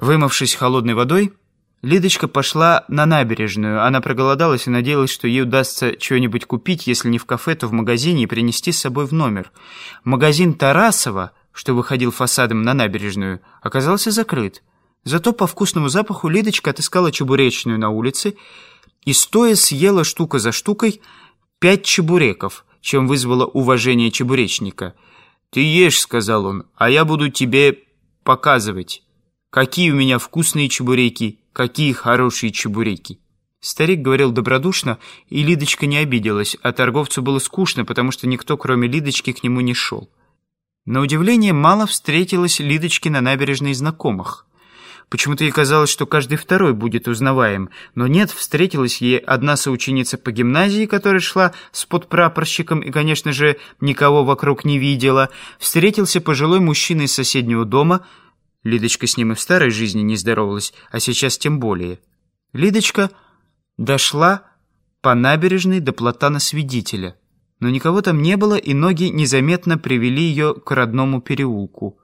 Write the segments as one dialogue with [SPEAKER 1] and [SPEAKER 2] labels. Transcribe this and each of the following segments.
[SPEAKER 1] Вымывшись холодной водой, Лидочка пошла на набережную. Она проголодалась и надеялась, что ей удастся чего-нибудь купить, если не в кафе, то в магазине, и принести с собой в номер. Магазин Тарасова, что выходил фасадом на набережную, оказался закрыт. Зато по вкусному запаху Лидочка отыскала чебуречную на улице и стоя съела штука за штукой пять чебуреков, чем вызвала уважение чебуречника. «Ты ешь», — сказал он, — «а я буду тебе показывать, какие у меня вкусные чебуреки, какие хорошие чебуреки». Старик говорил добродушно, и Лидочка не обиделась, а торговцу было скучно, потому что никто, кроме Лидочки, к нему не шел. На удивление, мало встретилось Лидочке на набережной знакомых. Почему-то ей казалось, что каждый второй будет узнаваем. Но нет, встретилась ей одна соученица по гимназии, которая шла с подпрапорщиком и, конечно же, никого вокруг не видела. Встретился пожилой мужчина из соседнего дома. Лидочка с ним и в старой жизни не здоровалась, а сейчас тем более. Лидочка дошла по набережной до платана свидетеля. Но никого там не было, и ноги незаметно привели ее к родному переулку.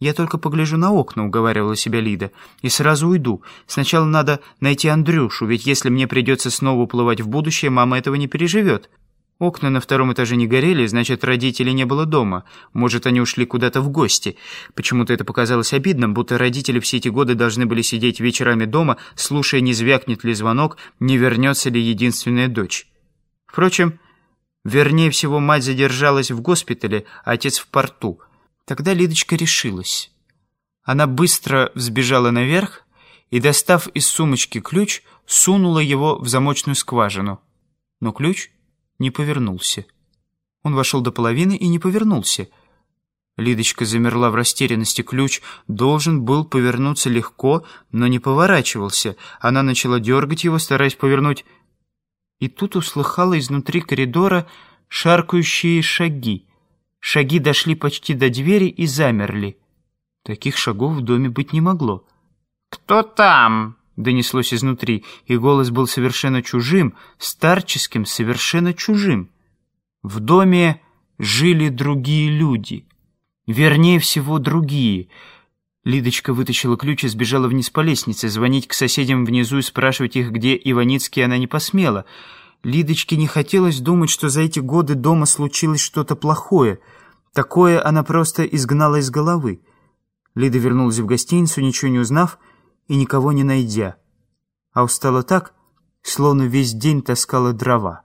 [SPEAKER 1] «Я только погляжу на окна», — уговаривала себя Лида, — «и сразу уйду. Сначала надо найти Андрюшу, ведь если мне придется снова уплывать в будущее, мама этого не переживет». Окна на втором этаже не горели, значит, родителей не было дома. Может, они ушли куда-то в гости. Почему-то это показалось обидным, будто родители все эти годы должны были сидеть вечерами дома, слушая, не звякнет ли звонок, не вернется ли единственная дочь. Впрочем, вернее всего, мать задержалась в госпитале, а отец в порту — Тогда Лидочка решилась. Она быстро взбежала наверх и, достав из сумочки ключ, сунула его в замочную скважину. Но ключ не повернулся. Он вошел до половины и не повернулся. Лидочка замерла в растерянности. Ключ должен был повернуться легко, но не поворачивался. Она начала дергать его, стараясь повернуть. И тут услыхала изнутри коридора шаркающие шаги. Шаги дошли почти до двери и замерли. Таких шагов в доме быть не могло. «Кто там?» — донеслось изнутри, и голос был совершенно чужим, старческим, совершенно чужим. В доме жили другие люди. Вернее всего, другие. Лидочка вытащила ключ и сбежала вниз по лестнице. Звонить к соседям внизу и спрашивать их, где Иваницкий, она не посмела — Лидочке не хотелось думать, что за эти годы дома случилось что-то плохое. Такое она просто изгнала из головы. Лида вернулась в гостиницу, ничего не узнав и никого не найдя. А устала так, словно весь день таскала дрова.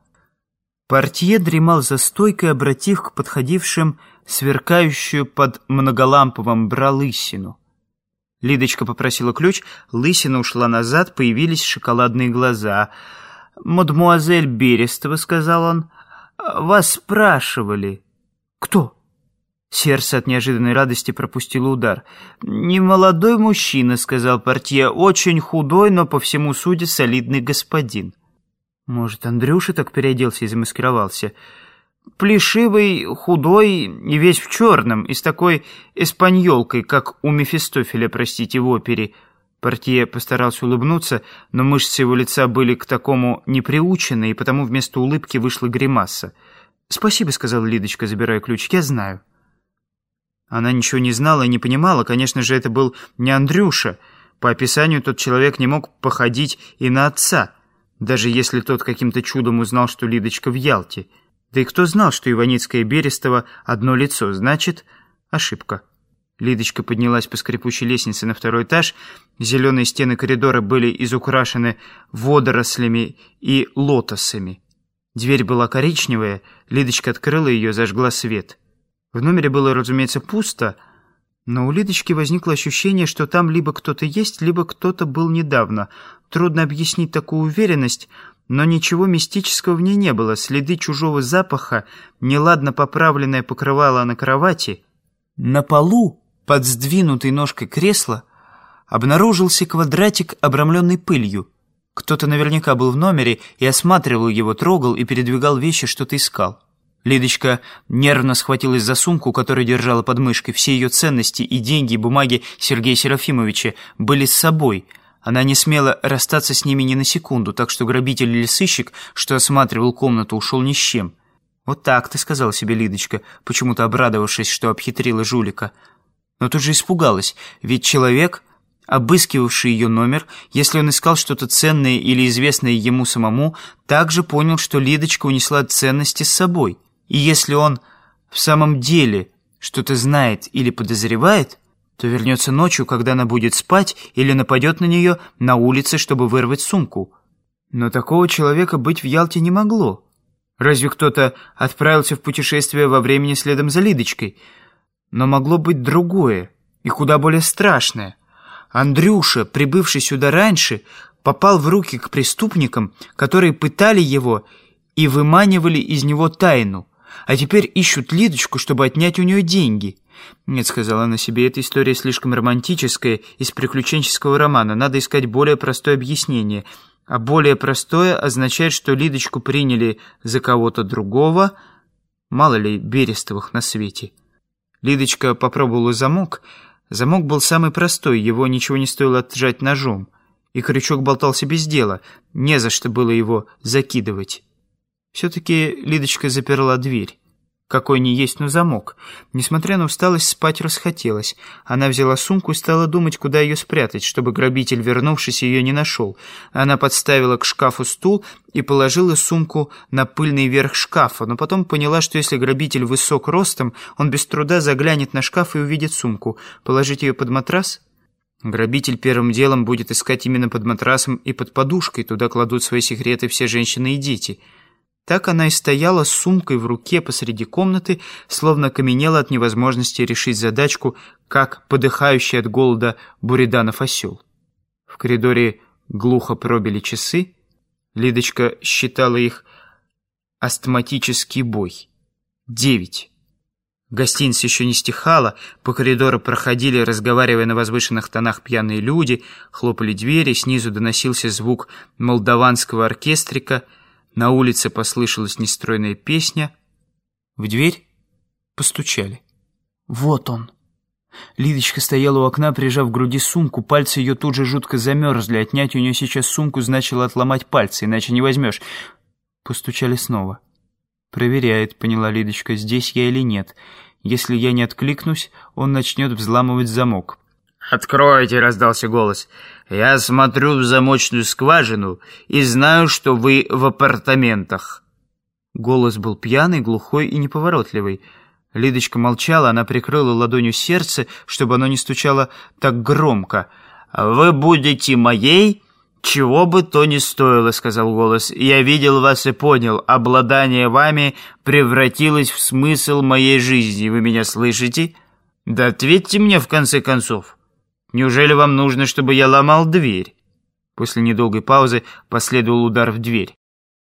[SPEAKER 1] Портье дремал за стойкой, обратив к подходившим сверкающую под многоламповым бра лысину. Лидочка попросила ключ, лысина ушла назад, появились шоколадные глаза — «Мадмуазель Берестова», — сказал он, — «вас спрашивали». «Кто?» Сердце от неожиданной радости пропустило удар. «Немолодой мужчина», — сказал портье, — «очень худой, но по всему суде солидный господин». Может, Андрюша так переоделся и замаскировался? Плешивый, худой и весь в черном, и с такой эспаньолкой, как у Мефистофеля, простите, в опере — Портье постарался улыбнуться, но мышцы его лица были к такому неприучены, и потому вместо улыбки вышла гримаса. «Спасибо», — сказала Лидочка, забирая ключ, — «я знаю». Она ничего не знала и не понимала. Конечно же, это был не Андрюша. По описанию тот человек не мог походить и на отца, даже если тот каким-то чудом узнал, что Лидочка в Ялте. Да и кто знал, что Иваницкая и Берестова одно лицо, значит, ошибка. Лидочка поднялась по скрипучей лестнице на второй этаж. Зеленые стены коридора были изукрашены водорослями и лотосами. Дверь была коричневая. Лидочка открыла ее, зажгла свет. В номере было, разумеется, пусто, но у Лидочки возникло ощущение, что там либо кто-то есть, либо кто-то был недавно. Трудно объяснить такую уверенность, но ничего мистического в ней не было. Следы чужого запаха, неладно поправленное покрывало на кровати. На полу под сдвинутой ножкой кресла обнаружился квадратик, обрамленный пылью. Кто-то наверняка был в номере и осматривал его, трогал и передвигал вещи, что-то искал. Лидочка нервно схватилась за сумку, которую держала под мышкой. Все ее ценности и деньги, и бумаги Сергея Серафимовича были с собой. Она не смела расстаться с ними ни на секунду, так что грабитель или сыщик, что осматривал комнату, ушел ни с чем. «Вот так ты», — сказала себе Лидочка, почему-то обрадовавшись, что обхитрила жулика но тут же испугалась, ведь человек обыскивавший ее номер, если он искал что-то ценное или известное ему самому, также понял, что Лидочка унесла ценности с собой. И если он в самом деле что-то знает или подозревает, то вернется ночью, когда она будет спать, или нападет на нее на улице, чтобы вырвать сумку. Но такого человека быть в Ялте не могло. Разве кто-то отправился в путешествие во времени следом за Лидочкой? Но могло быть другое и куда более страшное. Андрюша, прибывший сюда раньше, попал в руки к преступникам, которые пытали его и выманивали из него тайну, а теперь ищут Лидочку, чтобы отнять у нее деньги. «Нет», — сказала она себе, — «эта история слишком романтическая, из приключенческого романа. Надо искать более простое объяснение». А более простое означает, что Лидочку приняли за кого-то другого, мало ли Берестовых на свете. Лидочка попробовала замок. Замок был самый простой, его ничего не стоило отжать ножом. И крючок болтался без дела, не за что было его закидывать. Все-таки Лидочка заперла дверь. Какой не есть, но замок. Несмотря на усталость, спать расхотелось. Она взяла сумку и стала думать, куда ее спрятать, чтобы грабитель, вернувшись, ее не нашел. Она подставила к шкафу стул и положила сумку на пыльный верх шкафа, но потом поняла, что если грабитель высок ростом, он без труда заглянет на шкаф и увидит сумку. Положить ее под матрас? Грабитель первым делом будет искать именно под матрасом и под подушкой. Туда кладут свои секреты все женщины и дети. Так она и стояла с сумкой в руке посреди комнаты, словно каменела от невозможности решить задачку, как подыхающий от голода Буриданов осел. В коридоре глухо пробили часы. Лидочка считала их астматический бой. Девять. Гостиница еще не стихала, по коридору проходили, разговаривая на возвышенных тонах пьяные люди, хлопали двери, снизу доносился звук молдаванского оркестрика — на улице послышалась нестройная песня. В дверь постучали. Вот он. Лидочка стояла у окна, прижав к груди сумку. Пальцы ее тут же жутко замерзли. Отнять у нее сейчас сумку значило отломать пальцы, иначе не возьмешь. Постучали снова. «Проверяет», — поняла Лидочка, — «здесь я или нет. Если я не откликнусь, он начнет взламывать замок».
[SPEAKER 2] «Откройте!» — раздался голос. «Я смотрю в замочную скважину и знаю, что вы в апартаментах».
[SPEAKER 1] Голос был пьяный, глухой и неповоротливый. Лидочка молчала, она прикрыла ладонью сердце, чтобы оно не стучало так громко.
[SPEAKER 2] «Вы будете моей, чего бы то ни стоило», — сказал голос. «Я видел вас и понял. Обладание вами превратилось в смысл моей жизни. Вы меня слышите? Да ответьте мне, в конце концов». Неужели вам нужно, чтобы я ломал дверь?» После недолгой паузы последовал удар в дверь.